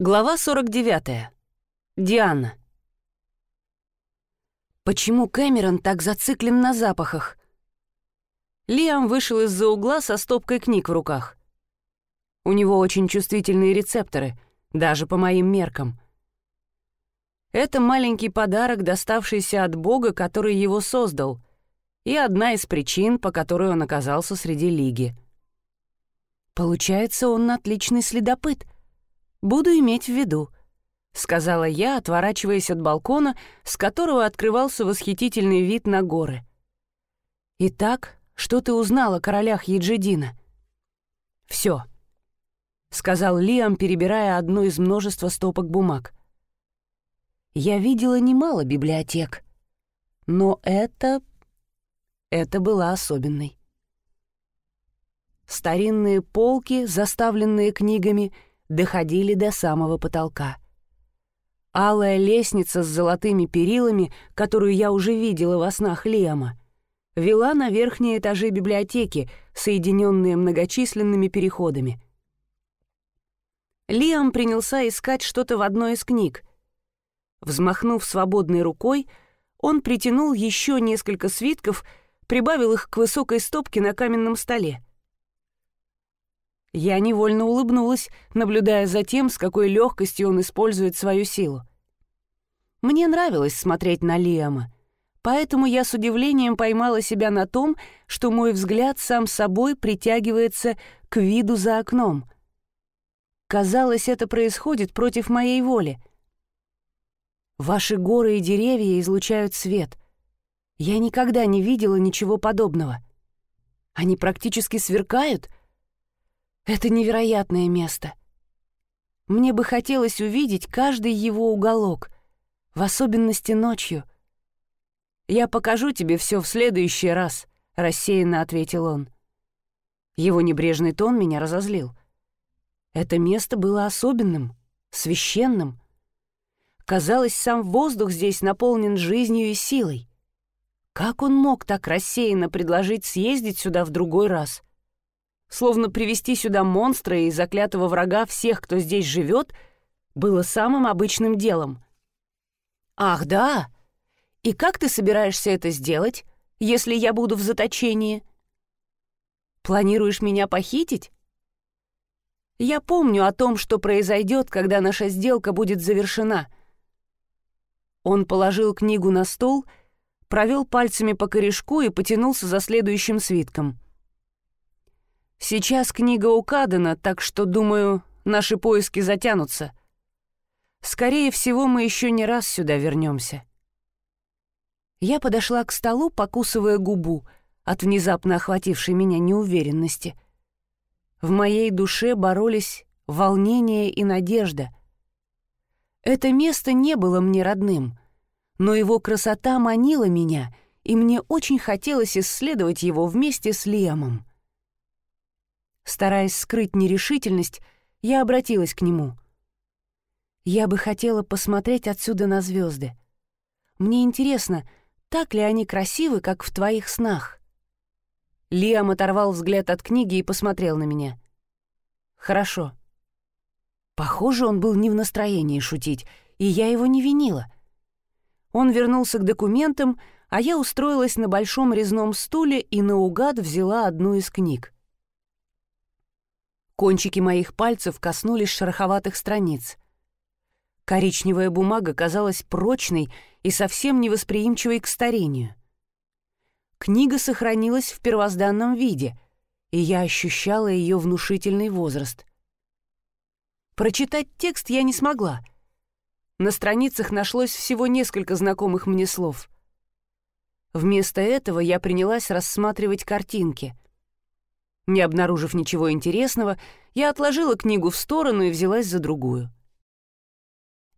Глава 49. Диана. Почему Кэмерон так зациклен на запахах? Лиам вышел из-за угла со стопкой книг в руках. У него очень чувствительные рецепторы, даже по моим меркам. Это маленький подарок, доставшийся от Бога, который его создал, и одна из причин, по которой он оказался среди Лиги. Получается, он отличный следопыт — Буду иметь в виду», — сказала я, отворачиваясь от балкона, с которого открывался восхитительный вид на горы. «Итак, что ты узнал о королях Еджидина?» «Все», — сказал Лиам, перебирая одну из множества стопок бумаг. «Я видела немало библиотек, но это... это была особенной. Старинные полки, заставленные книгами — доходили до самого потолка. Алая лестница с золотыми перилами, которую я уже видела во снах Лиама, вела на верхние этажи библиотеки, соединенные многочисленными переходами. Лиам принялся искать что-то в одной из книг. Взмахнув свободной рукой, он притянул еще несколько свитков, прибавил их к высокой стопке на каменном столе — я невольно улыбнулась, наблюдая за тем, с какой легкостью он использует свою силу. Мне нравилось смотреть на Лиама, поэтому я с удивлением поймала себя на том, что мой взгляд сам собой притягивается к виду за окном. Казалось, это происходит против моей воли. Ваши горы и деревья излучают свет. Я никогда не видела ничего подобного. Они практически сверкают — это невероятное место. Мне бы хотелось увидеть каждый его уголок, в особенности ночью. «Я покажу тебе все в следующий раз», — рассеянно ответил он. Его небрежный тон меня разозлил. Это место было особенным, священным. Казалось, сам воздух здесь наполнен жизнью и силой. Как он мог так рассеянно предложить съездить сюда в другой раз? Словно привести сюда монстра и заклятого врага всех, кто здесь живет, было самым обычным делом. «Ах, да! И как ты собираешься это сделать, если я буду в заточении? Планируешь меня похитить?» «Я помню о том, что произойдет, когда наша сделка будет завершена». Он положил книгу на стол, провел пальцами по корешку и потянулся за следующим свитком — Сейчас книга укадана, так что, думаю, наши поиски затянутся. Скорее всего, мы еще не раз сюда вернемся. Я подошла к столу, покусывая губу от внезапно охватившей меня неуверенности. В моей душе боролись волнение и надежда. Это место не было мне родным, но его красота манила меня, и мне очень хотелось исследовать его вместе с Лиамом. Стараясь скрыть нерешительность, я обратилась к нему. «Я бы хотела посмотреть отсюда на звезды. Мне интересно, так ли они красивы, как в твоих снах?» Лиам оторвал взгляд от книги и посмотрел на меня. «Хорошо». Похоже, он был не в настроении шутить, и я его не винила. Он вернулся к документам, а я устроилась на большом резном стуле и наугад взяла одну из книг. Кончики моих пальцев коснулись шероховатых страниц. Коричневая бумага казалась прочной и совсем невосприимчивой к старению. Книга сохранилась в первозданном виде, и я ощущала ее внушительный возраст. Прочитать текст я не смогла. На страницах нашлось всего несколько знакомых мне слов. Вместо этого я принялась рассматривать картинки — не обнаружив ничего интересного, я отложила книгу в сторону и взялась за другую.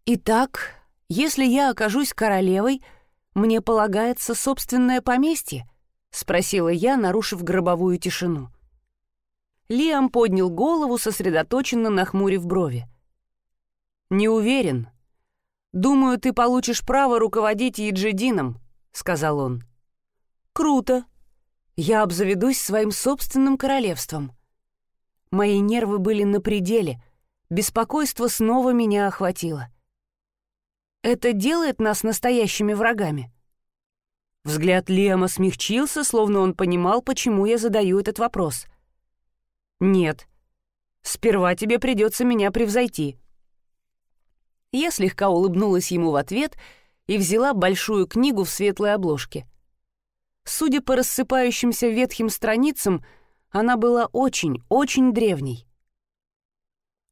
«Итак, если я окажусь королевой, мне полагается собственное поместье?» — спросила я, нарушив гробовую тишину. Лиам поднял голову, сосредоточенно нахмурив брови. «Не уверен. Думаю, ты получишь право руководить Еджидином», — сказал он. «Круто», я обзаведусь своим собственным королевством. Мои нервы были на пределе, Беспокойство снова меня охватило. Это делает нас настоящими врагами. Взгляд Лиама смягчился, словно он понимал, почему я задаю этот вопрос. «Нет. Сперва тебе придется меня превзойти». Я слегка улыбнулась ему в ответ и взяла большую книгу в светлой обложке. Судя по рассыпающимся ветхим страницам, она была очень, очень древней.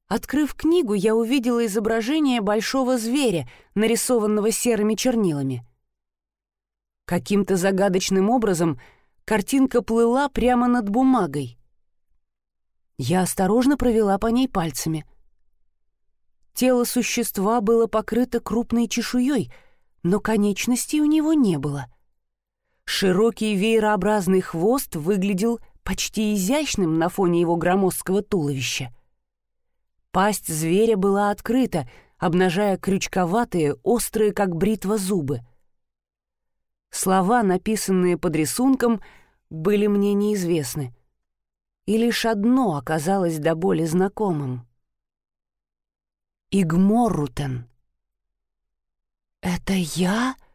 Открыв книгу, я увидела изображение большого зверя, нарисованного серыми чернилами. Каким-то загадочным образом картинка плыла прямо над бумагой. Я осторожно провела по ней пальцами. Тело существа было покрыто крупной чешуей, но конечностей у него не было. Широкий веерообразный хвост выглядел почти изящным на фоне его громоздкого туловища. Пасть зверя была открыта, обнажая крючковатые, острые, как бритва, зубы. Слова, написанные под рисунком, были мне неизвестны. И лишь одно оказалось до боли знакомым. Игморрутен. «Это я?» —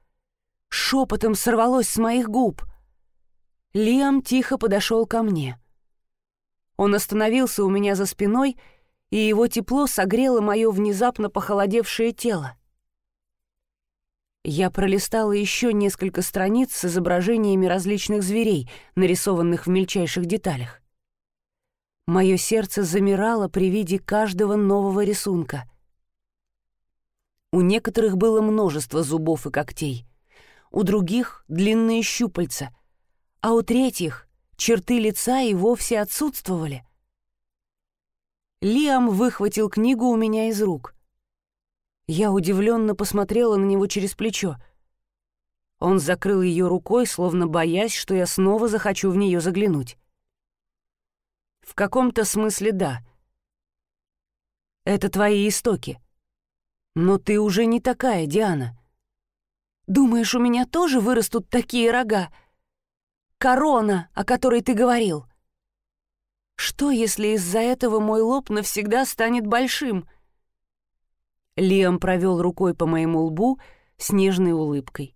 шепотом сорвалось с моих губ. Лиам тихо подошел ко мне. Он остановился у меня за спиной — и его тепло согрело мое внезапно похолодевшее тело. Я пролистала еще несколько страниц с изображениями различных зверей, нарисованных в мельчайших деталях. Мое сердце замирало при виде каждого нового рисунка. У некоторых было множество зубов и когтей, у других — длинные щупальца, а у третьих черты лица и вовсе отсутствовали — Лиам выхватил книгу у меня из рук. Я удивленно посмотрела на него через плечо. Он закрыл ее рукой, словно боясь, что я снова захочу в нее заглянуть. В каком-то смысле да. Это твои истоки. Но ты уже не такая, Диана. Думаешь, у меня тоже вырастут такие рога? Корона, о которой ты говорил — что, если из-за этого мой лоб навсегда станет большим? Лиам провел рукой по моему лбу с нежной улыбкой.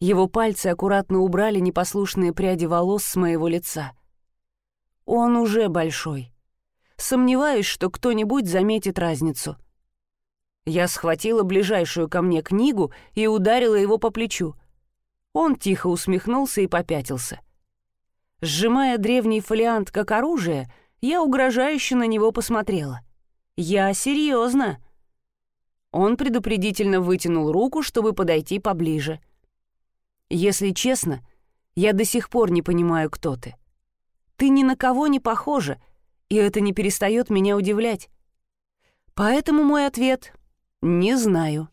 Его пальцы аккуратно убрали непослушные пряди волос с моего лица. Он уже большой. Сомневаюсь, что кто-нибудь заметит разницу. Я схватила ближайшую ко мне книгу и ударила его по плечу. Он тихо усмехнулся и попятился — Сжимая древний фолиант как оружие, я угрожающе на него посмотрела. «Я серьезно. Он предупредительно вытянул руку, чтобы подойти поближе. «Если честно, я до сих пор не понимаю, кто ты. Ты ни на кого не похожа, и это не перестает меня удивлять. Поэтому мой ответ — не знаю».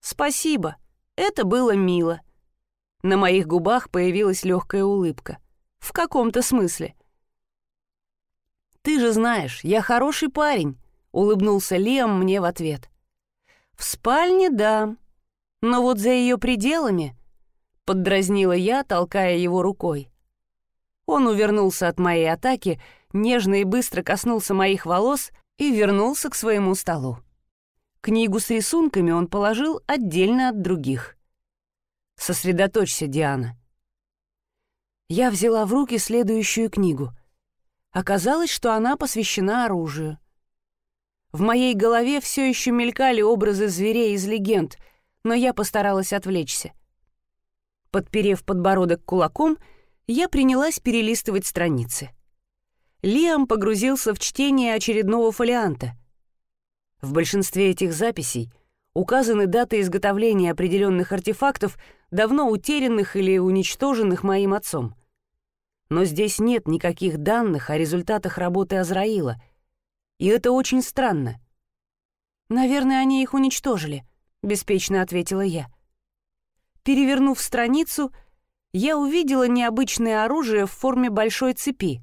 «Спасибо, это было мило». На моих губах появилась легкая улыбка — в каком-то смысле. «Ты же знаешь, я хороший парень», — улыбнулся Лиам мне в ответ. «В спальне — да, но вот за ее пределами...» — поддразнила я, толкая его рукой. Он увернулся от моей атаки, нежно и быстро коснулся моих волос и вернулся к своему столу. Книгу с рисунками он положил отдельно от других. «Сосредоточься, Диана. Я взяла в руки следующую книгу. Оказалось, что она посвящена оружию. В моей голове все еще мелькали образы зверей из легенд, но я постаралась отвлечься. Подперев подбородок кулаком, я принялась перелистывать страницы. Лиам погрузился в чтение очередного фолианта. В большинстве этих записей указаны даты изготовления определенных артефактов, давно утерянных или уничтоженных моим отцом но здесь нет никаких данных о результатах работы Азраила, и это очень странно. «Наверное, они их уничтожили», — беспечно ответила я. Перевернув страницу, я увидела необычное оружие в форме большой цепи.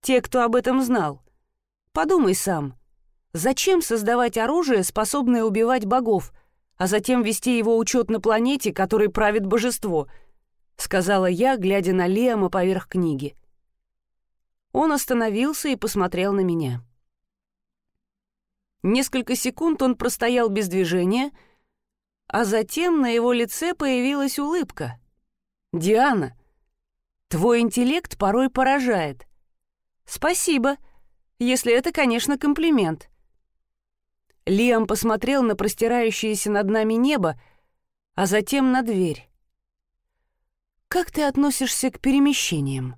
Те, кто об этом знал. Подумай сам, зачем создавать оружие, способное убивать богов, а затем вести его учет на планете, которой правит божество — сказала я, глядя на Лиама поверх книги. Он остановился и посмотрел на меня. Несколько секунд он простоял без движения, а затем на его лице появилась улыбка. «Диана, твой интеллект порой поражает. Спасибо, если это, конечно, комплимент». Лиам посмотрел на простирающееся над нами небо, а затем на дверь. «Как ты относишься к перемещениям?»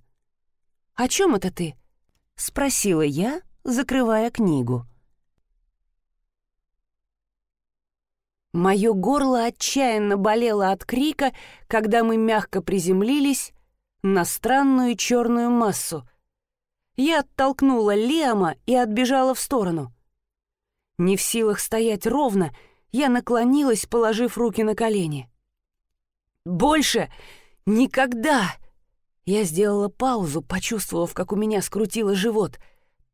«О чем это ты?» — спросила я, закрывая книгу. Мое горло отчаянно болело от крика, когда мы мягко приземлились на странную черную массу. Я оттолкнула Лиама и отбежала в сторону. Не в силах стоять ровно, я наклонилась, положив руки на колени. «Больше никогда!» Я сделала паузу, почувствовав, как у меня скрутило живот.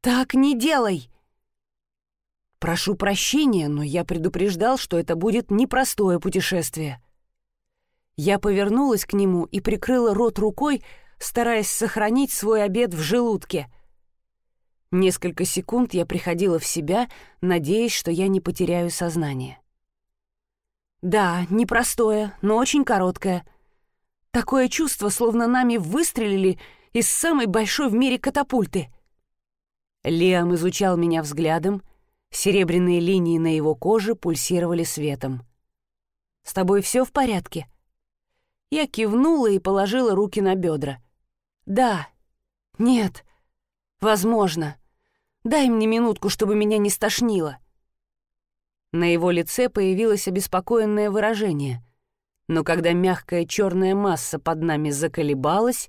«Так не делай!» Прошу прощения, но я предупреждал, что это будет непростое путешествие. Я повернулась к нему и прикрыла рот рукой, стараясь сохранить свой обед в желудке. Несколько секунд я приходила в себя, надеясь, что я не потеряю сознание. Да, непростое, но очень короткое. Такое чувство, словно нами выстрелили из самой большой в мире катапульты. Лиам изучал меня взглядом — Серебряные линии на его коже пульсировали светом. «С тобой все в порядке?» Я кивнула и положила руки на бедра. «Да. Нет. Возможно. Дай мне минутку, чтобы меня не стошнило». На его лице появилось обеспокоенное выражение. Но когда мягкая черная масса под нами заколебалась,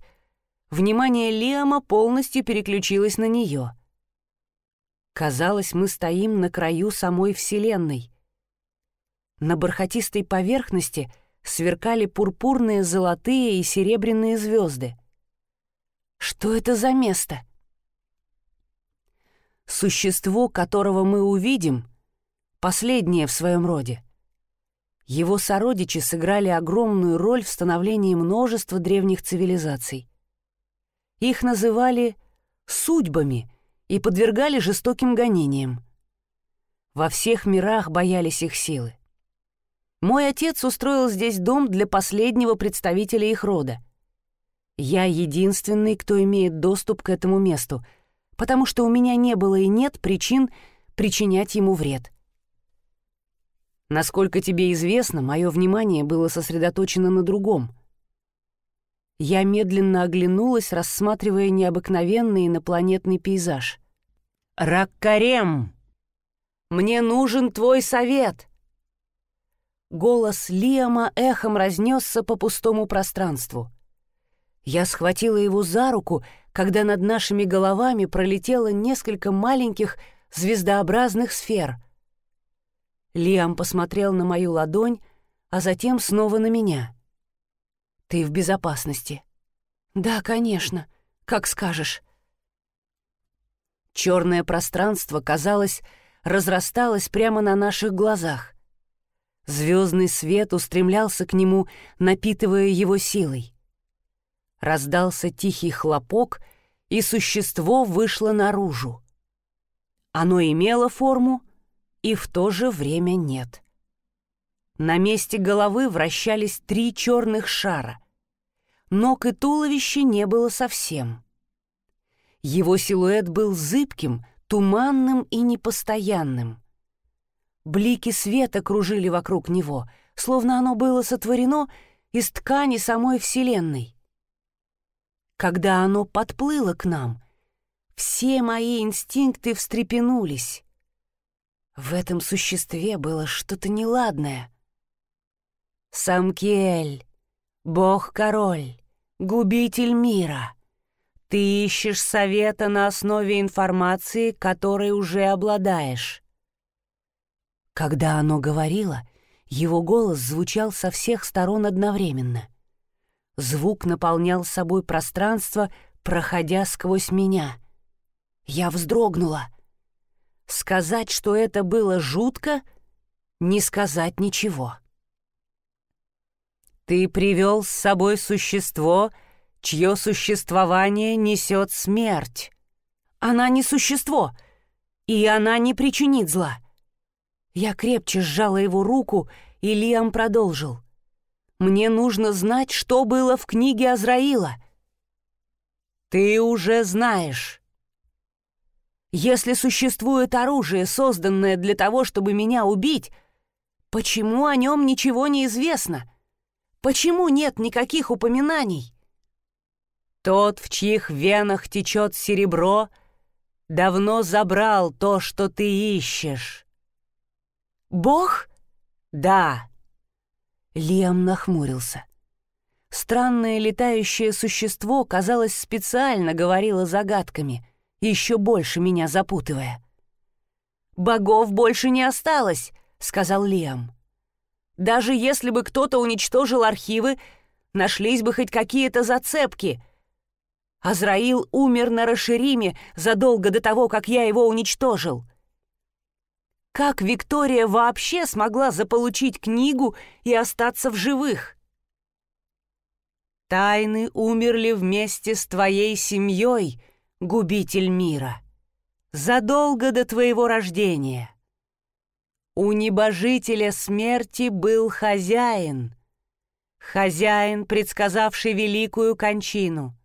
внимание Лиама полностью переключилось на нее — Казалось, мы стоим на краю самой Вселенной. На бархатистой поверхности сверкали пурпурные, золотые и серебряные звезды. Что это за место? Существо, которого мы увидим, последнее в своем роде. Его сородичи сыграли огромную роль в становлении множества древних цивилизаций. Их называли «судьбами», и подвергали жестоким гонениям. Во всех мирах боялись их силы. Мой отец устроил здесь дом для последнего представителя их рода. Я единственный, кто имеет доступ к этому месту, потому что у меня не было и нет причин причинять ему вред. Насколько тебе известно, мое внимание было сосредоточено на другом. Я медленно оглянулась, рассматривая необыкновенный инопланетный пейзаж. «Раккарем! Мне нужен твой совет!» Голос Лиама эхом разнесся по пустому пространству. Я схватила его за руку, когда над нашими головами пролетело несколько маленьких звездообразных сфер. Лиам посмотрел на мою ладонь, а затем снова на меня — ты в безопасности. Да, конечно. Как скажешь. Черное пространство, казалось, разрасталось прямо на наших глазах. Звездный свет устремлялся к нему, напитывая его силой. Раздался тихий хлопок, и существо вышло наружу. Оно имело форму и в то же время нет. На месте головы вращались три черных шара. Ног и туловища не было совсем. Его силуэт был зыбким, туманным и непостоянным. Блики света кружили вокруг него, словно оно было сотворено из ткани самой Вселенной. Когда оно подплыло к нам, все мои инстинкты встрепенулись. В этом существе было что-то неладное — Самкиэль, бог-король, губитель мира. Ты ищешь совета на основе информации, которой уже обладаешь. Когда оно говорило, его голос звучал со всех сторон одновременно. Звук наполнял собой пространство, проходя сквозь меня. Я вздрогнула. Сказать, что это было жутко, не сказать ничего. Ты привел с собой существо, чье существование несет смерть. Она не существо, и она не причинит зла. Я крепче сжала его руку, и Лиам продолжил. «Мне нужно знать, что было в книге Азраила». «Ты уже знаешь». «Если существует оружие, созданное для того, чтобы меня убить, почему о нем ничего не известно? Почему нет никаких упоминаний?» «Тот, в чьих венах течет серебро, давно забрал то, что ты ищешь». «Бог?» «Да». Лиам нахмурился. Странное летающее существо, казалось, специально говорило загадками, еще больше меня запутывая. «Богов больше не осталось», — сказал Лиам. «Даже если бы кто-то уничтожил архивы, нашлись бы хоть какие-то зацепки. Азраил умер на Рашириме задолго до того, как я его уничтожил. Как Виктория вообще смогла заполучить книгу и остаться в живых? Тайны умерли вместе с твоей семьей, губитель мира, задолго до твоего рождения. У небожителя смерти был хозяин, хозяин, предсказавший великую кончину.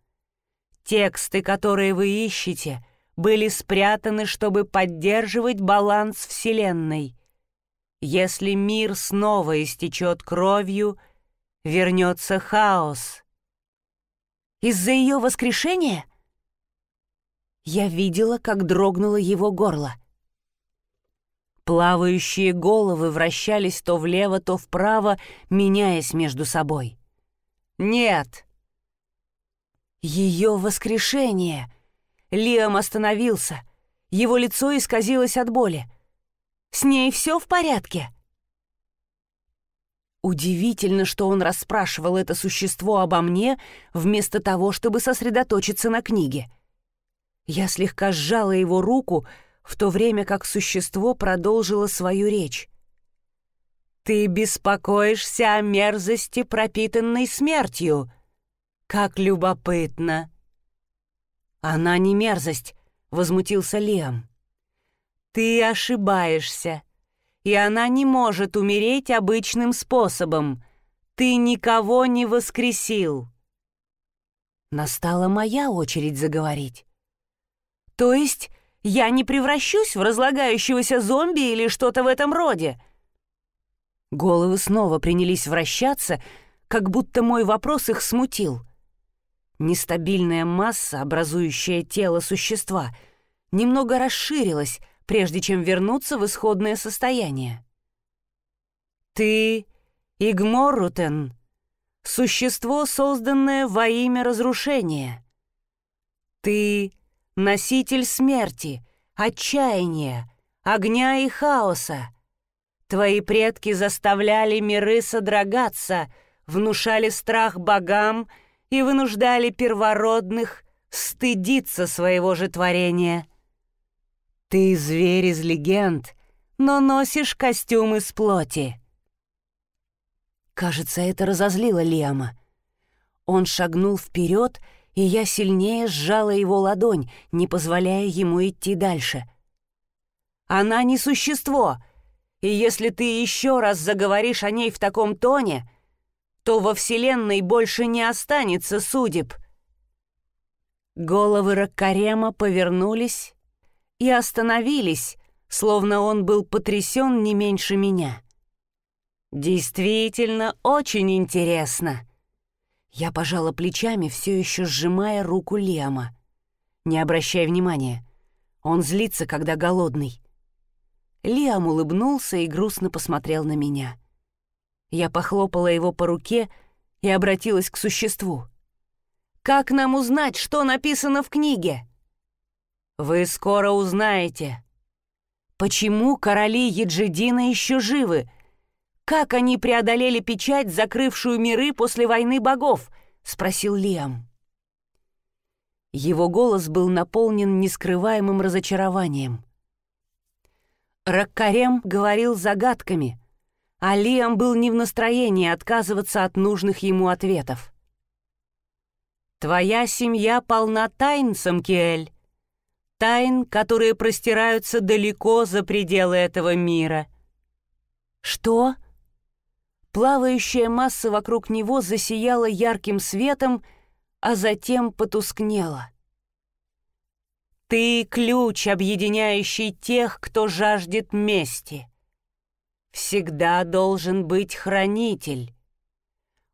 Тексты, которые вы ищете — были спрятаны, чтобы поддерживать баланс Вселенной. Если мир снова истечет кровью, вернется хаос. Из-за ее воскрешения? Я видела, как дрогнуло его горло. Плавающие головы вращались то влево, то вправо, меняясь между собой. «Нет!» «Ее воскрешение!» Лиам остановился. Его лицо исказилось от боли. «С ней все в порядке?» Удивительно, что он расспрашивал это существо обо мне, вместо того, чтобы сосредоточиться на книге. Я слегка сжала его руку, в то время как существо продолжило свою речь. «Ты беспокоишься о мерзости, пропитанной смертью. Как любопытно!» «Она не мерзость», — возмутился Лем. «Ты ошибаешься, и она не может умереть обычным способом. Ты никого не воскресил». Настала моя очередь заговорить. «То есть я не превращусь в разлагающегося зомби или что-то в этом роде?» Головы снова принялись вращаться, как будто мой вопрос их смутил — Нестабильная масса, образующая тело существа, немного расширилась, прежде чем вернуться в исходное состояние. «Ты — Игморрутен, существо, созданное во имя разрушения. Ты — носитель смерти, отчаяния, огня и хаоса. Твои предки заставляли миры содрогаться, внушали страх богам — и вынуждали первородных стыдиться своего же творения. Ты зверь из легенд, но носишь костюм из плоти. Кажется, это разозлило Лиама. Он шагнул вперед, и я сильнее сжала его ладонь, не позволяя ему идти дальше. «Она не существо, и если ты еще раз заговоришь о ней в таком тоне, то во Вселенной больше не останется судеб. Головы Раккарема повернулись и остановились, словно он был потрясен не меньше меня. «Действительно, очень интересно!» Я пожала плечами, все еще сжимая руку Лема. «Не обращай внимания. Он злится, когда голодный». Лиам улыбнулся и грустно посмотрел на меня. Я похлопала его по руке и обратилась к существу. «Как нам узнать, что написано в книге?» «Вы скоро узнаете». «Почему короли Еджидина еще живы? Как они преодолели печать, закрывшую миры после войны богов?» — спросил Лиам. Его голос был наполнен нескрываемым разочарованием. Раккарем говорил загадками — а Лиам был не в настроении отказываться от нужных ему ответов. «Твоя семья полна тайн, Самкиэль, тайн, которые простираются далеко за пределы этого мира. Что? Плавающая масса вокруг него засияла ярким светом, а затем потускнела. Ты — ключ, объединяющий тех, кто жаждет мести. Всегда должен быть хранитель.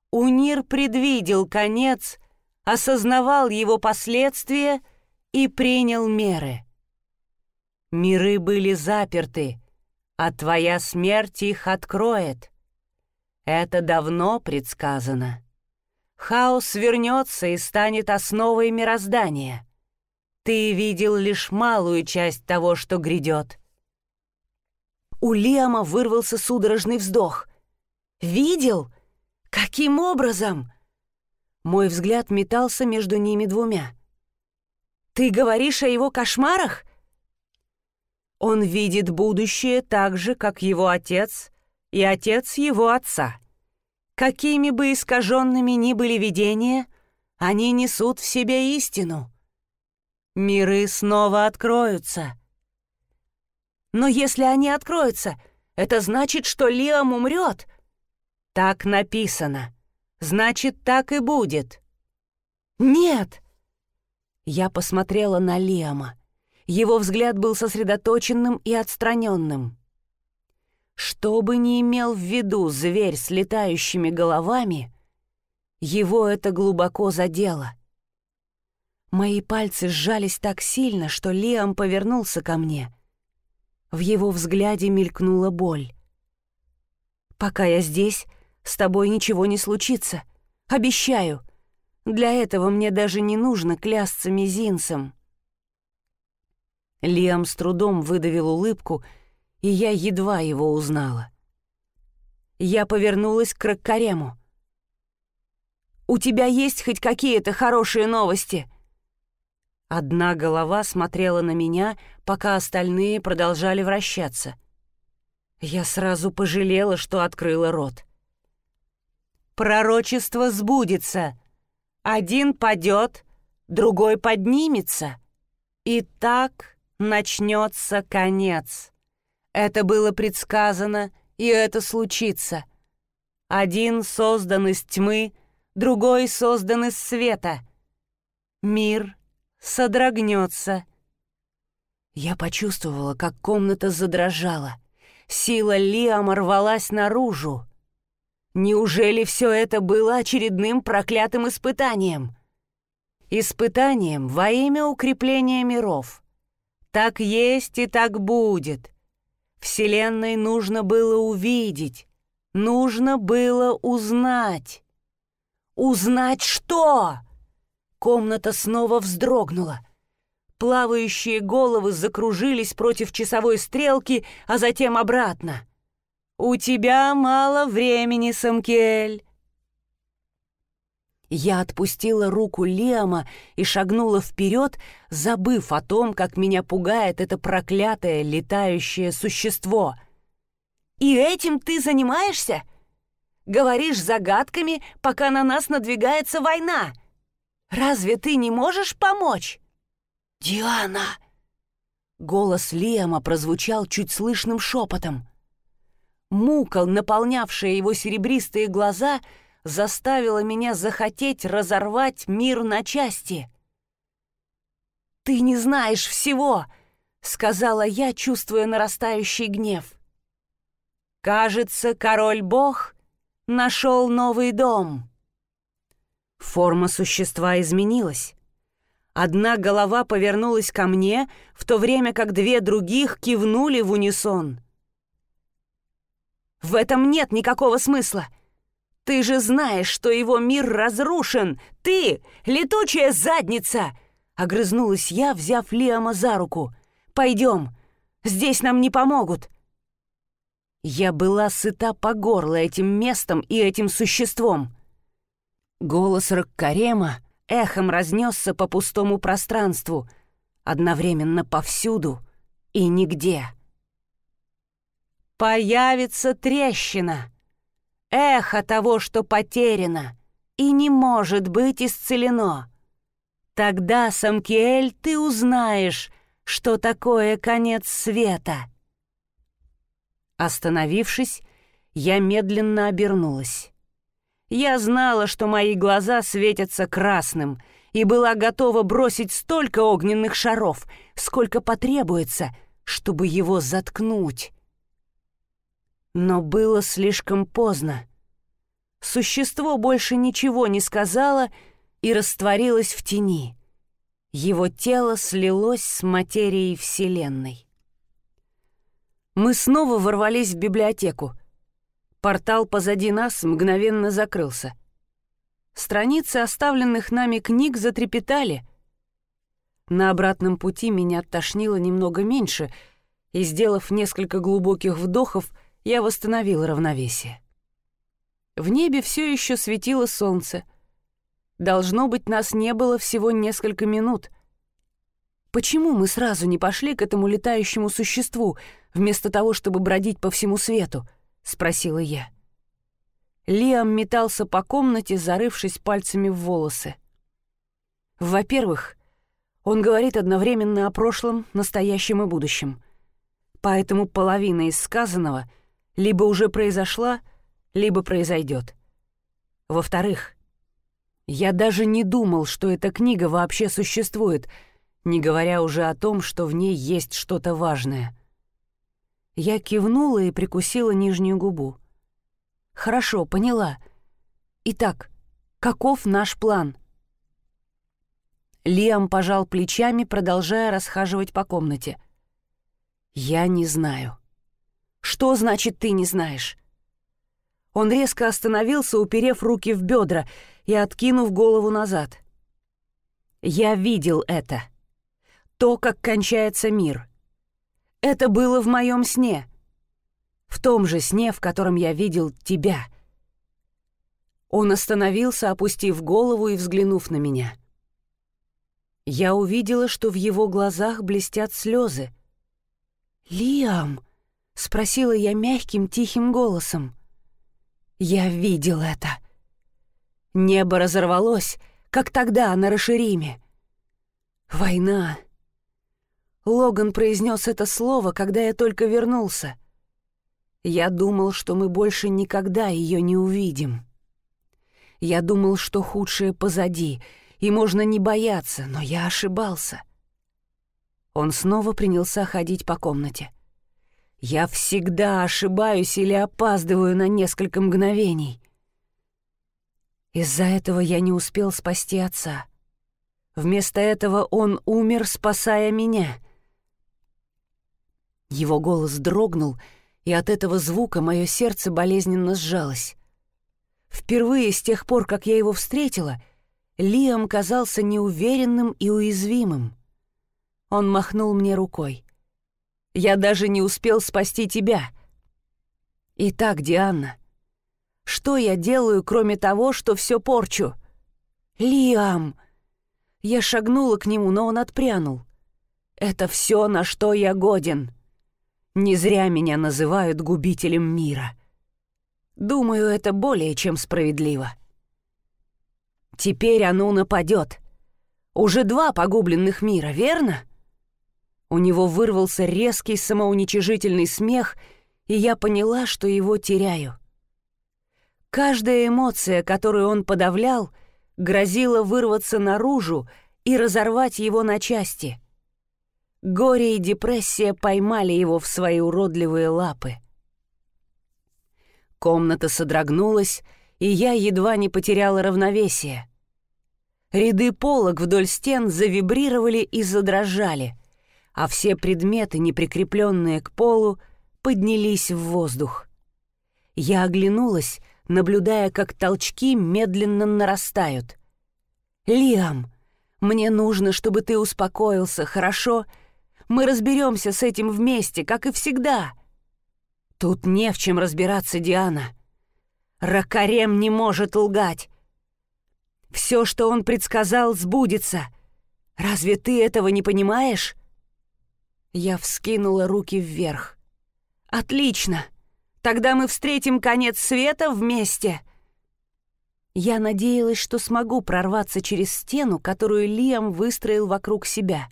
Унир предвидел конец, осознавал его последствия и принял меры. Миры были заперты, а твоя смерть их откроет. Это давно предсказано. Хаос вернется и станет основой мироздания. Ты видел лишь малую часть того, что грядет. У Лиама вырвался судорожный вздох. «Видел? Каким образом?» Мой взгляд метался между ними двумя. «Ты говоришь о его кошмарах?» Он видит будущее так же, как его отец и отец его отца. Какими бы искаженными ни были видения, они несут в себе истину. Миры снова откроются. Но если они откроются, это значит, что Лиам умрет. Так написано. Значит, так и будет. Нет! Я посмотрела на Лиама. Его взгляд был сосредоточенным и отстраненным. Что бы ни имел в виду зверь с летающими головами, его это глубоко задело. Мои пальцы сжались так сильно, что Лиам повернулся ко мне. В его взгляде мелькнула боль. «Пока я здесь, с тобой ничего не случится. Обещаю. Для этого мне даже не нужно клясться мизинцем». Лиам с трудом выдавил улыбку, и я едва его узнала. Я повернулась к Раккарему. «У тебя есть хоть какие-то хорошие новости?» Одна голова смотрела на меня, пока остальные продолжали вращаться. Я сразу пожалела, что открыла рот. «Пророчество сбудется. Один падет, другой поднимется. И так начнется конец. Это было предсказано, и это случится. Один создан из тьмы, другой создан из света. Мир содрогнется. Я почувствовала, как комната задрожала. Сила Лиама рвалась наружу. Неужели все это было очередным проклятым испытанием? Испытанием во имя укрепления миров. Так есть и так будет. Вселенной нужно было увидеть, нужно было узнать. Узнать что? Комната снова вздрогнула. Плавающие головы закружились против часовой стрелки, а затем обратно. «У тебя мало времени, Самкель!» Я отпустила руку Лиама и шагнула вперед, забыв о том, как меня пугает это проклятое летающее существо. «И этим ты занимаешься? Говоришь загадками, пока на нас надвигается война!» Разве ты не можешь помочь?» «Диана!» Голос Лиама прозвучал чуть слышным шепотом. Мука, наполнявшая его серебристые глаза, заставила меня захотеть разорвать мир на части. «Ты не знаешь всего!» — сказала я, чувствуя нарастающий гнев. «Кажется, король-бог нашел новый дом». Форма существа изменилась. Одна голова повернулась ко мне, в то время как две других кивнули в унисон. «В этом нет никакого смысла. Ты же знаешь, что его мир разрушен. Ты — летучая задница!» Огрызнулась я, взяв Лиама за руку. «Пойдем. Здесь нам не помогут». Я была сыта по горло этим местом и этим существом. Голос Раккарема эхом разнесся по пустому пространству, одновременно повсюду и нигде. Появится трещина, эхо того, что потеряно и не может быть исцелено. Тогда, Самкиэль, ты узнаешь, что такое конец света. Остановившись, Я медленно обернулась. Я знала, что мои глаза светятся красным, и была готова бросить столько огненных шаров, сколько потребуется, чтобы его заткнуть. Но было слишком поздно. Существо больше ничего не сказала и растворилось в тени. Его тело слилось с материей Вселенной. Мы снова ворвались в библиотеку. Портал позади нас мгновенно закрылся. Страницы оставленных нами книг затрепетали. На обратном пути меня тошнило немного меньше, и, сделав несколько глубоких вдохов, я восстановил равновесие. В небе все еще светило солнце. Должно быть, нас не было всего несколько минут. Почему мы сразу не пошли к этому летающему существу, вместо того, чтобы бродить по всему свету? — спросила я. Лиам метался по комнате, зарывшись пальцами в волосы. Во-первых, он говорит одновременно о прошлом, настоящем и будущем. Поэтому половина из сказанного либо уже произошла, либо произойдет. Во-вторых, я даже не думал, что эта книга вообще существует, не говоря уже о том, что в ней есть что-то важное. Я кивнула и прикусила нижнюю губу. «Хорошо, поняла. Итак, каков наш план?» Лиам пожал плечами, продолжая расхаживать по комнате. «Я не знаю». «Что значит, ты не знаешь?» Он резко остановился, уперев руки в бедра и откинув голову назад. «Я видел это. То, как кончается мир. Это было в моем сне. В том же сне, в котором я видел тебя». Он остановился, опустив голову и взглянув на меня. Я увидела, что в его глазах блестят слезы. «Лиам!» — спросила я мягким, тихим голосом. Я видел это. Небо разорвалось, как тогда на Рашириме. Война. Логан произнес это слово, когда я только вернулся. Я думал, что мы больше никогда ее не увидим. Я думал, что худшее позади, и можно не бояться, но я ошибался. Он снова принялся ходить по комнате. Я всегда ошибаюсь или опаздываю на несколько мгновений. Из-за этого я не успел спасти отца. Вместо этого он умер, спасая меня. Его голос дрогнул, и от этого звука мое сердце болезненно сжалось. Впервые с тех пор, как я его встретила, Лиам казался неуверенным и уязвимым. Он махнул мне рукой. Я даже не успел спасти тебя. Итак, Диана, что я делаю, кроме того, что все порчу? Лиам! Я шагнула к нему, но он отпрянул. Это все, на что я годен. Не зря меня называют губителем мира. Думаю, это более чем справедливо. Теперь оно нападет. Уже два погубленных мира, верно? У него вырвался резкий самоуничижительный смех, и я поняла, что его теряю. Каждая эмоция, которую он подавлял, грозила вырваться наружу и разорвать его на части. Горе и депрессия поймали его в свои уродливые лапы. Комната содрогнулась, и я едва не потеряла равновесие. Ряды полок вдоль стен завибрировали и задрожали а все предметы, не прикрепленные к полу, поднялись в воздух. Я оглянулась, наблюдая, как толчки медленно нарастают. «Лиам, мне нужно, чтобы ты успокоился, хорошо? Мы разберемся с этим вместе, как и всегда». «Тут не в чем разбираться, Диана. Ракарем не может лгать. Все, что он предсказал, сбудется. Разве ты этого не понимаешь?» Я вскинула руки вверх. «Отлично! Тогда мы встретим конец света вместе!» Я надеялась, что смогу прорваться через стену, которую Лиам выстроил вокруг себя.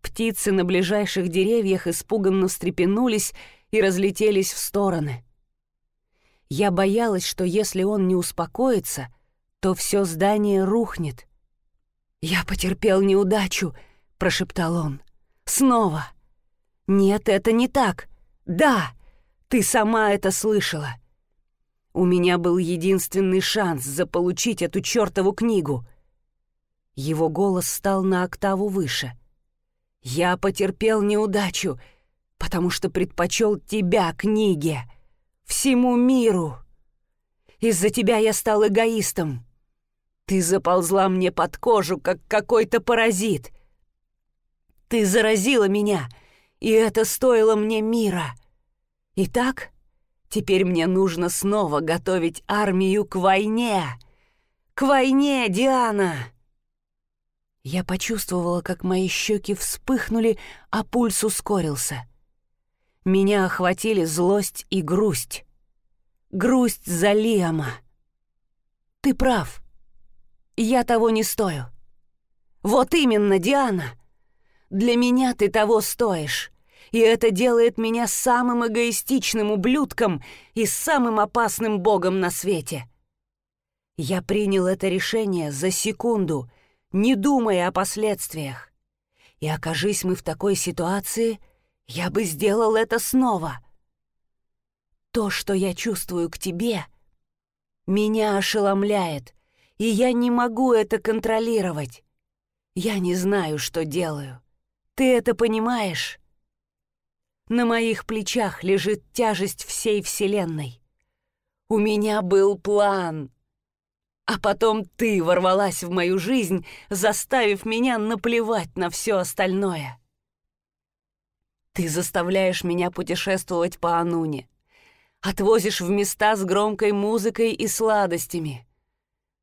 Птицы на ближайших деревьях испуганно встрепенулись и разлетелись в стороны. Я боялась, что если он не успокоится, то все здание рухнет. «Я потерпел неудачу», — прошептал он. «Снова». «Нет, это не так. Да, ты сама это слышала. У меня был единственный шанс заполучить эту чертову книгу». Его голос стал на октаву выше. «Я потерпел неудачу, потому что предпочел тебя книге, всему миру. Из-за тебя я стал эгоистом. Ты заползла мне под кожу, как какой-то паразит. Ты заразила меня, и это стоило мне мира. Итак, теперь мне нужно снова готовить армию к войне. К войне, Диана!» Я почувствовала, как мои щеки вспыхнули, а пульс ускорился. Меня охватили злость и грусть. Грусть за Лиама. «Ты прав», я того не стою. Вот именно, Диана. Для меня ты того стоишь. И это делает меня самым эгоистичным ублюдком и самым опасным богом на свете. Я принял это решение за секунду, не думая о последствиях. И окажись мы в такой ситуации, я бы сделал это снова. То, что я чувствую к тебе, меня ошеломляет, и я не могу это контролировать. Я не знаю, что делаю. Ты это понимаешь? На моих плечах лежит тяжесть всей Вселенной. У меня был план. А потом ты ворвалась в мою жизнь, заставив меня наплевать на все остальное. Ты заставляешь меня путешествовать по Ануне, отвозишь в места с громкой музыкой и сладостями.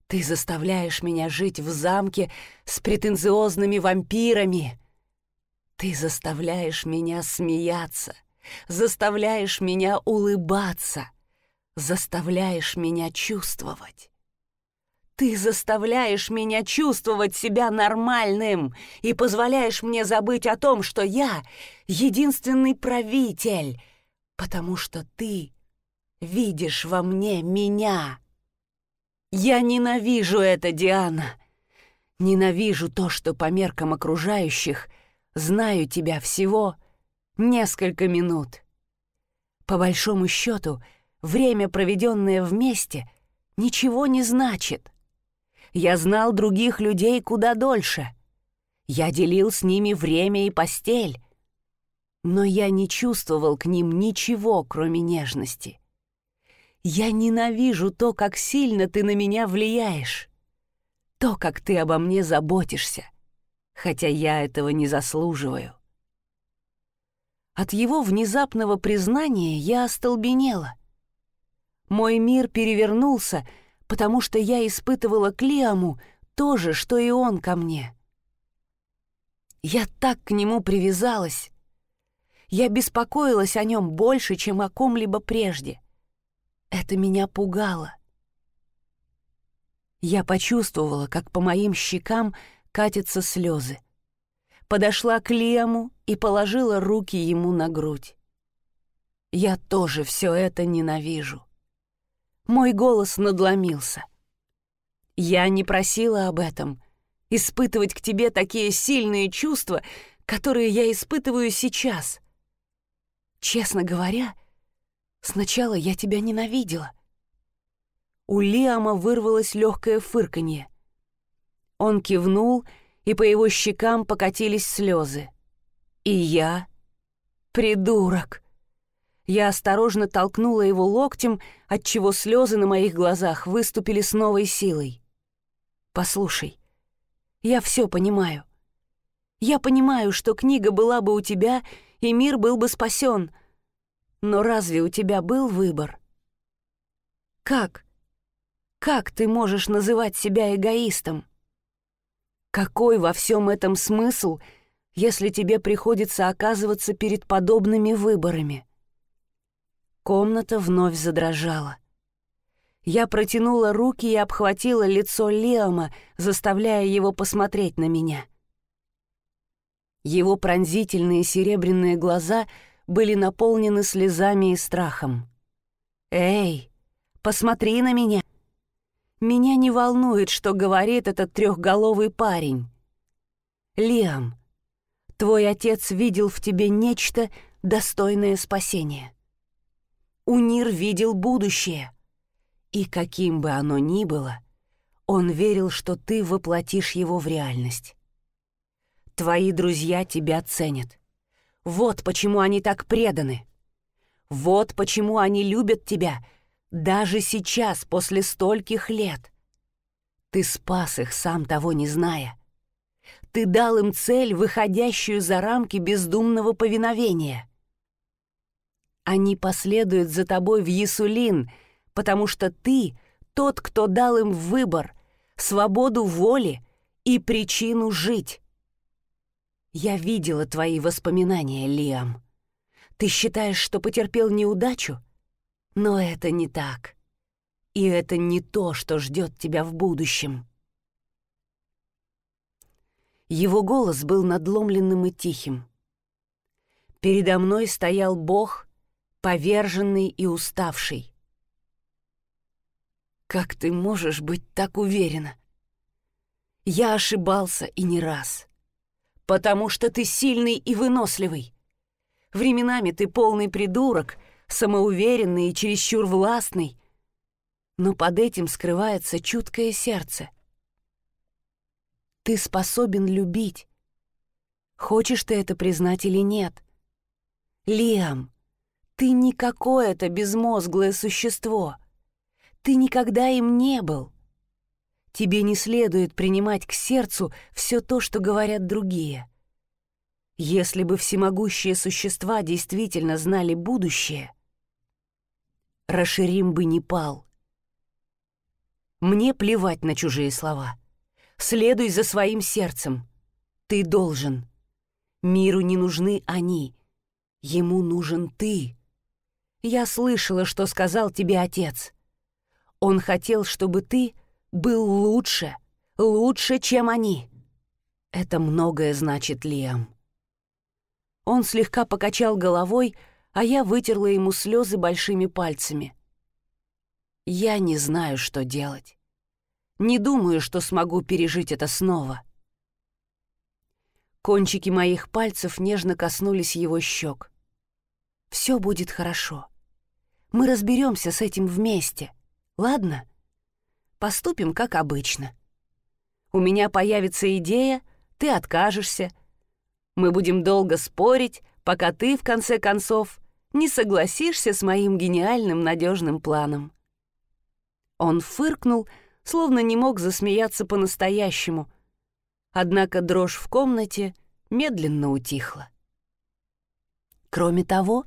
Ты заставляешь меня жить в замке с претенциозными вампирами. Ты заставляешь меня смеяться, заставляешь меня улыбаться, заставляешь меня чувствовать. Ты заставляешь меня чувствовать себя нормальным и позволяешь мне забыть о том, что я единственный правитель, потому что ты видишь во мне меня. Я ненавижу это, Диана. Ненавижу то, что по меркам окружающих знаю тебя всего несколько минут. По большому счету, время, проведенное вместе, ничего не значит. Я знал других людей куда дольше. Я делил с ними время и постель. Но я не чувствовал к ним ничего, кроме нежности. Я ненавижу то, как сильно ты на меня влияешь. То, как ты обо мне заботишься, хотя я этого не заслуживаю. От его внезапного признания я остолбенела. Мой мир перевернулся, потому что я испытывала к Лиаму то же, что и он ко мне. Я так к нему привязалась. Я беспокоилась о нем больше, чем о ком-либо прежде. Это меня пугало. Я почувствовала, как по моим щекам катятся слезы. Подошла к Лему и положила руки ему на грудь. Я тоже все это ненавижу. Мой голос надломился. Я не просила об этом, испытывать к тебе такие сильные чувства, которые я испытываю сейчас. Честно говоря, Сначала я тебя ненавидела». У Лиама вырвалось легкое фырканье. Он кивнул, и по его щекам покатились слезы. «И я? Придурок!» Я осторожно толкнула его локтем, отчего слезы на моих глазах выступили с новой силой. «Послушай, я все понимаю. Я понимаю, что книга была бы у тебя, и мир был бы спасен, — но разве у тебя был выбор? Как? Как ты можешь называть себя эгоистом? Какой во всем этом смысл, если тебе приходится оказываться перед подобными выборами? Комната вновь задрожала. Я протянула руки и обхватила лицо Леома, заставляя его посмотреть на меня. Его пронзительные серебряные глаза — были наполнены слезами и страхом. «Эй, Посмотри на меня. Меня не волнует, что говорит этот трехголовый парень. Лиам, твой отец видел в тебе нечто достойное спасения. Унир видел будущее. И каким бы оно ни было, он верил, что ты воплотишь его в реальность. Твои друзья тебя ценят. Вот почему они так преданы. Вот почему они любят тебя, даже сейчас, после стольких лет. Ты спас их, сам того не зная. Ты дал им цель, выходящую за рамки бездумного повиновения. Они последуют за тобой в Ясулин, потому что ты тот, кто дал им выбор, свободу воли и причину жить. Я видела твои воспоминания, Лиам. Ты считаешь, что потерпел неудачу? Но это не так. И это не то, что ждет тебя в будущем. Его голос был надломленным и тихим. Передо мной стоял Бог, поверженный и уставший. «Как ты можешь быть так уверена?» «Я ошибался и не раз. Потому что ты сильный и выносливый. Временами ты полный придурок, самоуверенный и чересчур властный, но под этим скрывается чуткое сердце. Ты способен любить. Хочешь ты это признать или нет? Лиам, ты не какое-то безмозглое существо. Ты никогда им не был. Тебе не следует принимать к сердцу все то, что говорят другие. Если бы всемогущие существа действительно знали будущее, Расширим бы не пал. Мне плевать на чужие слова. Следуй за своим сердцем. Ты должен. Миру не нужны они. Ему нужен ты. Я слышала, что сказал тебе отец. Он хотел, чтобы ты был лучше, лучше, чем они. Это многое значит, Лиам. Он слегка покачал головой, а я вытерла ему слезы большими пальцами. Я не знаю, что делать. Не думаю, что смогу пережить это снова. Кончики моих пальцев нежно коснулись его щек. Все будет хорошо. Мы разберемся с этим вместе. Ладно? Поступим, как обычно. У меня появится идея, ты откажешься. Мы будем долго спорить, пока ты, в конце концов, не согласишься с моим гениальным надежным планом. Он фыркнул, словно не мог засмеяться по-настоящему. Однако дрожь в комнате медленно утихла. Кроме того,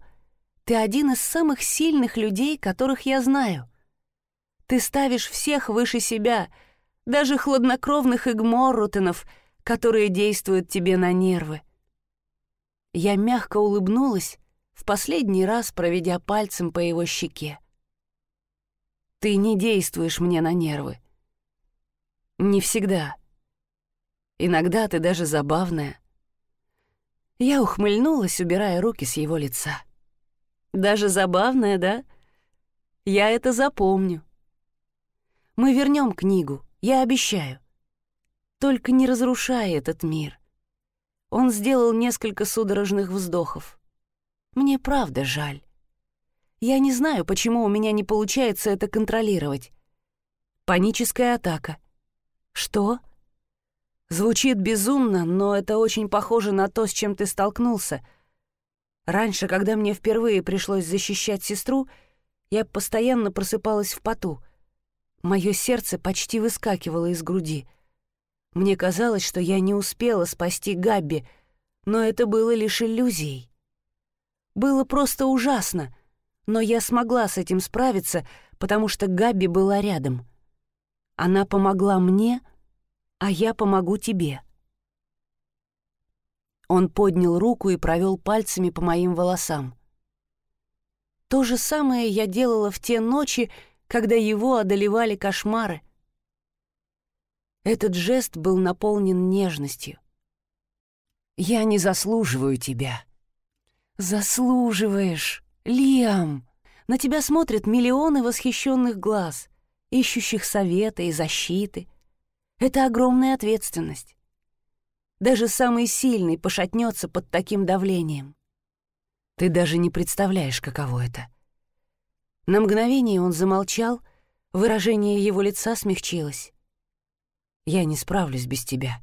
ты один из самых сильных людей, которых я знаю. Ты ставишь всех выше себя, даже хладнокровных игморрутенов, которые действуют тебе на нервы. Я мягко улыбнулась, в последний раз проведя пальцем по его щеке. «Ты не действуешь мне на нервы. Не всегда. Иногда ты даже забавная». Я ухмыльнулась, убирая руки с его лица. Даже забавная, да? Я это запомню. Мы вернем книгу, я обещаю. Только не разрушай этот мир. Он сделал несколько судорожных вздохов. Мне правда жаль. Я не знаю, почему у меня не получается это контролировать. Паническая атака. Что? Звучит безумно, но это очень похоже на то, с чем ты столкнулся — Раньше, когда мне впервые пришлось защищать сестру, я постоянно просыпалась в поту. Мое сердце почти выскакивало из груди. Мне казалось, что я не успела спасти Габби, но это было лишь иллюзией. Было просто ужасно, но я смогла с этим справиться, потому что Габби была рядом. Она помогла мне, а я помогу тебе. Он поднял руку и провел пальцами по моим волосам. То же самое я делала в те ночи, когда его одолевали кошмары. Этот жест был наполнен нежностью. «Я не заслуживаю тебя». «Заслуживаешь, Лиам! На тебя смотрят миллионы восхищенных глаз, ищущих совета и защиты. Это огромная ответственность. Даже самый сильный пошатнется под таким давлением. Ты даже не представляешь, каково это. На мгновение он замолчал, выражение его лица смягчилось. «Я не справлюсь без тебя».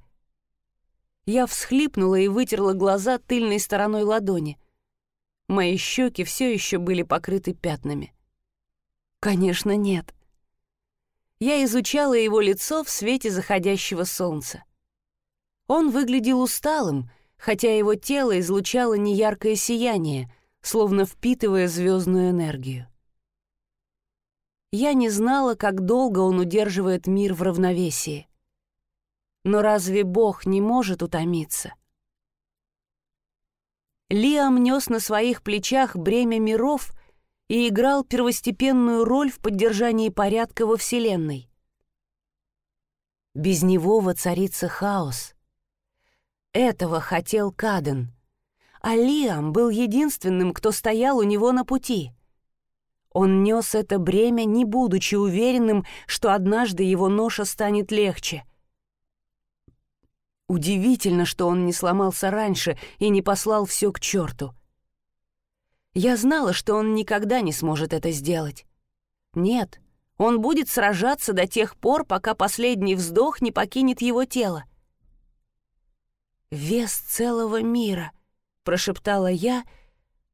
Я всхлипнула и вытерла глаза тыльной стороной ладони. Мои щеки все еще были покрыты пятнами. Конечно, нет. Я изучала его лицо в свете заходящего солнца. Он выглядел усталым, хотя его тело излучало неяркое сияние, словно впитывая звездную энергию. Я не знала, как долго он удерживает мир в равновесии. Но разве Бог не может утомиться? Лиам нес на своих плечах бремя миров и играл первостепенную роль в поддержании порядка во Вселенной. Без него воцарится хаос. Этого хотел Каден. А Лиам был единственным, кто стоял у него на пути. Он нес это бремя, не будучи уверенным, что однажды его ноша станет легче. Удивительно, что он не сломался раньше и не послал все к черту. Я знала, что он никогда не сможет это сделать. Нет, он будет сражаться до тех пор, пока последний вздох не покинет его тело. «Вес целого мира», — прошептала я,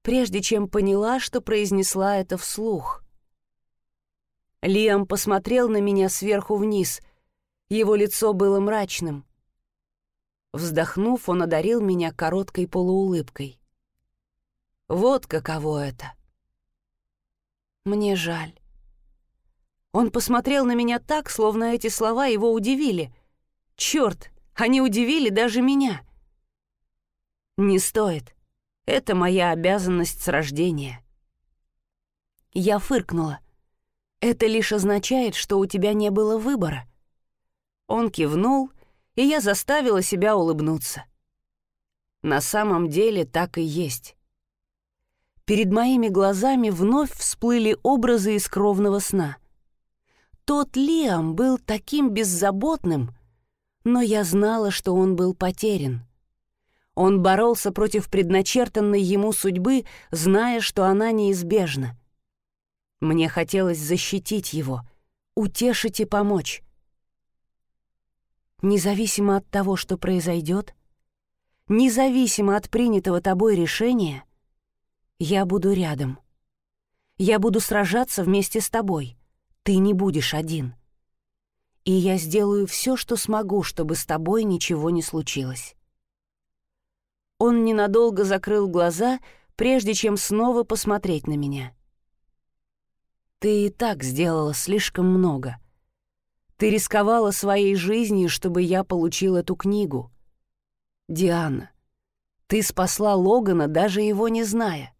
прежде чем поняла, что произнесла это вслух. Лиам посмотрел на меня сверху вниз. Его лицо было мрачным. Вздохнув, он одарил меня короткой полуулыбкой. Вот каково это. Мне жаль. Он посмотрел на меня так, словно эти слова его удивили. Черт, они удивили даже меня. Не стоит. Это моя обязанность с рождения. Я фыркнула. Это лишь означает, что у тебя не было выбора. Он кивнул, и я заставила себя улыбнуться. На самом деле так и есть. Перед моими глазами вновь всплыли образы из кровного сна. Тот Лиам был таким беззаботным, но я знала, что он был потерян. Он боролся против предначертанной ему судьбы, зная, что она неизбежна. Мне хотелось защитить его, утешить и помочь. Независимо от того, что произойдет, независимо от принятого тобой решения, я буду рядом. Я буду сражаться вместе с тобой. Ты не будешь один. И я сделаю все, что смогу, чтобы с тобой ничего не случилось. Он ненадолго закрыл глаза, прежде чем снова посмотреть на меня. «Ты и так сделала слишком много. Ты рисковала своей жизнью, чтобы я получил эту книгу. Диана, ты спасла Логана, даже его не зная.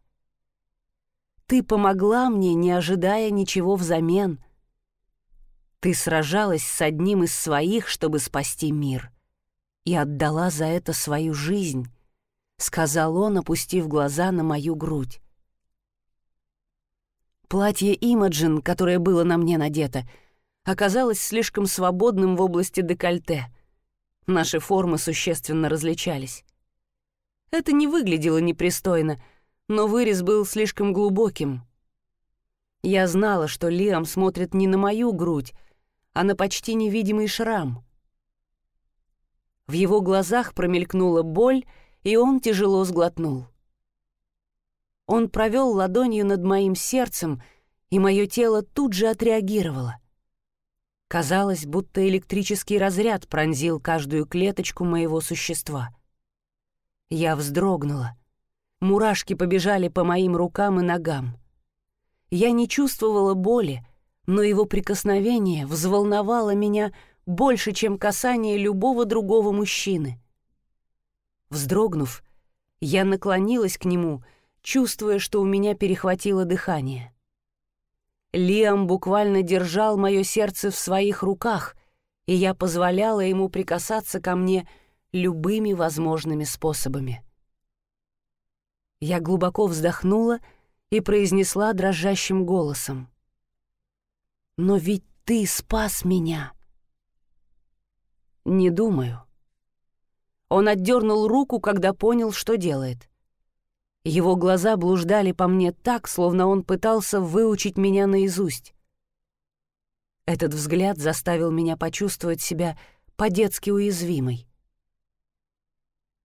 Ты помогла мне, не ожидая ничего взамен. Ты сражалась с одним из своих, чтобы спасти мир, и отдала за это свою жизнь» сказал он, опустив глаза на мою грудь. Платье Имаджин, которое было на мне надето, оказалось слишком свободным в области декольте. Наши формы существенно различались. Это не выглядело непристойно, но вырез был слишком глубоким. Я знала, что Лиам смотрит не на мою грудь, а на почти невидимый шрам. В его глазах промелькнула боль, и он тяжело сглотнул. Он провел ладонью над моим сердцем, и мое тело тут же отреагировало. Казалось, будто электрический разряд пронзил каждую клеточку моего существа. Я вздрогнула. Мурашки побежали по моим рукам и ногам. Я не чувствовала боли, но его прикосновение взволновало меня больше, чем касание любого другого мужчины. Вздрогнув, я наклонилась к нему, чувствуя, что у меня перехватило дыхание. Лиам буквально держал мое сердце в своих руках, и я позволяла ему прикасаться ко мне любыми возможными способами. Я глубоко вздохнула и произнесла дрожащим голосом. «Но ведь ты спас меня!» «Не думаю». Он отдернул руку, когда понял, что делает. Его глаза блуждали по мне так, словно он пытался выучить меня наизусть. Этот взгляд заставил меня почувствовать себя по-детски уязвимой.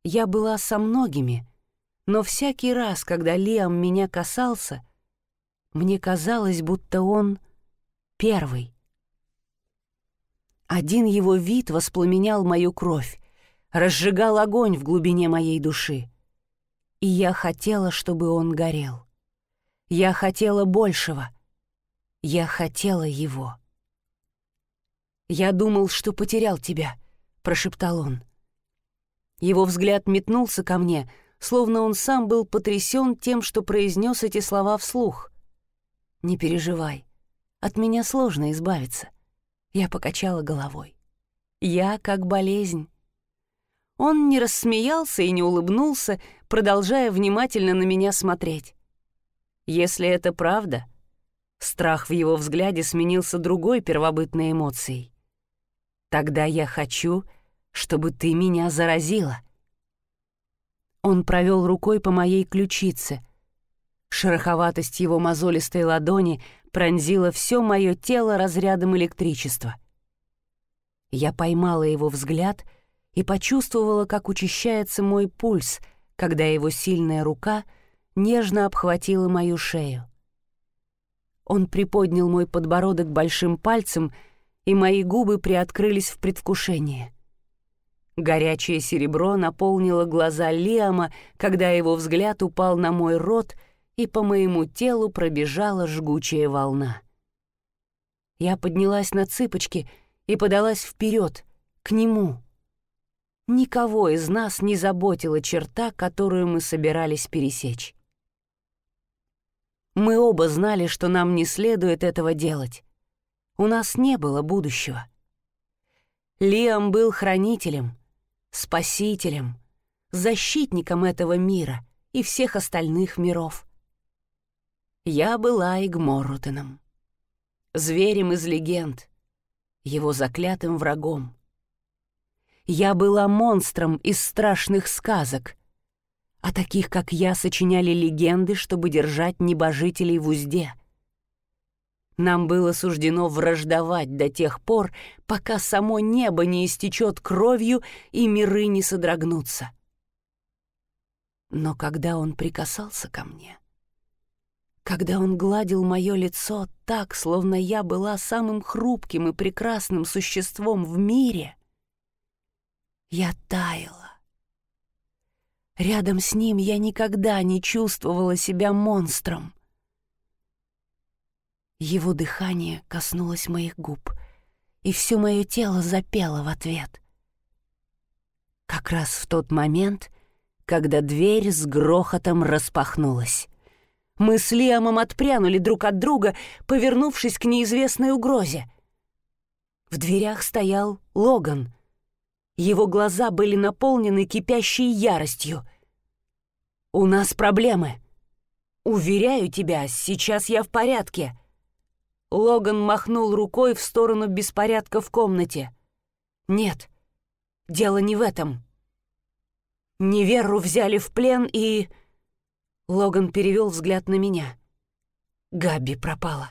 Я была со многими, но всякий раз, когда Лиам меня касался, мне казалось, будто он первый. Один его вид воспламенял мою кровь, разжигал огонь в глубине моей души. И я хотела, чтобы он горел. Я хотела большего. Я хотела его. «Я думал, что потерял тебя», — прошептал он. Его взгляд метнулся ко мне, словно он сам был потрясен тем, что произнес эти слова вслух. «Не переживай, от меня сложно избавиться». Я покачала головой. «Я как болезнь». Он не рассмеялся и не улыбнулся, продолжая внимательно на меня смотреть. Если это правда, страх в его взгляде сменился другой первобытной эмоцией. Тогда я хочу, чтобы ты меня заразила. Он провел рукой по моей ключице. Шероховатость его мозолистой ладони пронзила все мое тело разрядом электричества. Я поймала его взгляд и почувствовала, как учащается мой пульс, когда его сильная рука нежно обхватила мою шею. Он приподнял мой подбородок большим пальцем — и мои губы приоткрылись в предвкушении. Горячее серебро наполнило глаза Лиама, когда его взгляд упал на мой рот, и по моему телу пробежала жгучая волна. Я поднялась на цыпочки и подалась вперед, к нему. Никого из нас не заботила черта, которую мы собирались пересечь. Мы оба знали, что нам не следует этого делать. У нас не было будущего. Лиам был хранителем, спасителем, защитником этого мира и всех остальных миров. Я была Игморрутеном, зверем из легенд, его заклятым врагом. Я была монстром из страшных сказок, а таких, как я, сочиняли легенды, чтобы держать небожителей в узде — нам было суждено враждовать до тех пор, пока само небо не истечет кровью и миры не содрогнутся. Но когда он прикасался ко мне, когда он гладил мое лицо так, словно я была самым хрупким и прекрасным существом в мире, я таяла. Рядом с ним я никогда не чувствовала себя монстром. Его дыхание коснулось моих губ, и все мое тело запело в ответ. Как раз в тот момент, когда дверь с грохотом распахнулась. Мы с Лиамом отпрянули друг от друга, повернувшись к неизвестной угрозе. В дверях стоял Логан. Его глаза были наполнены кипящей яростью. «У нас проблемы. Уверяю тебя, сейчас я в порядке», Логан махнул рукой в сторону беспорядка в комнате. «Нет, дело не в этом. Неверу взяли в плен и...» Логан перевел взгляд на меня. Габи пропала.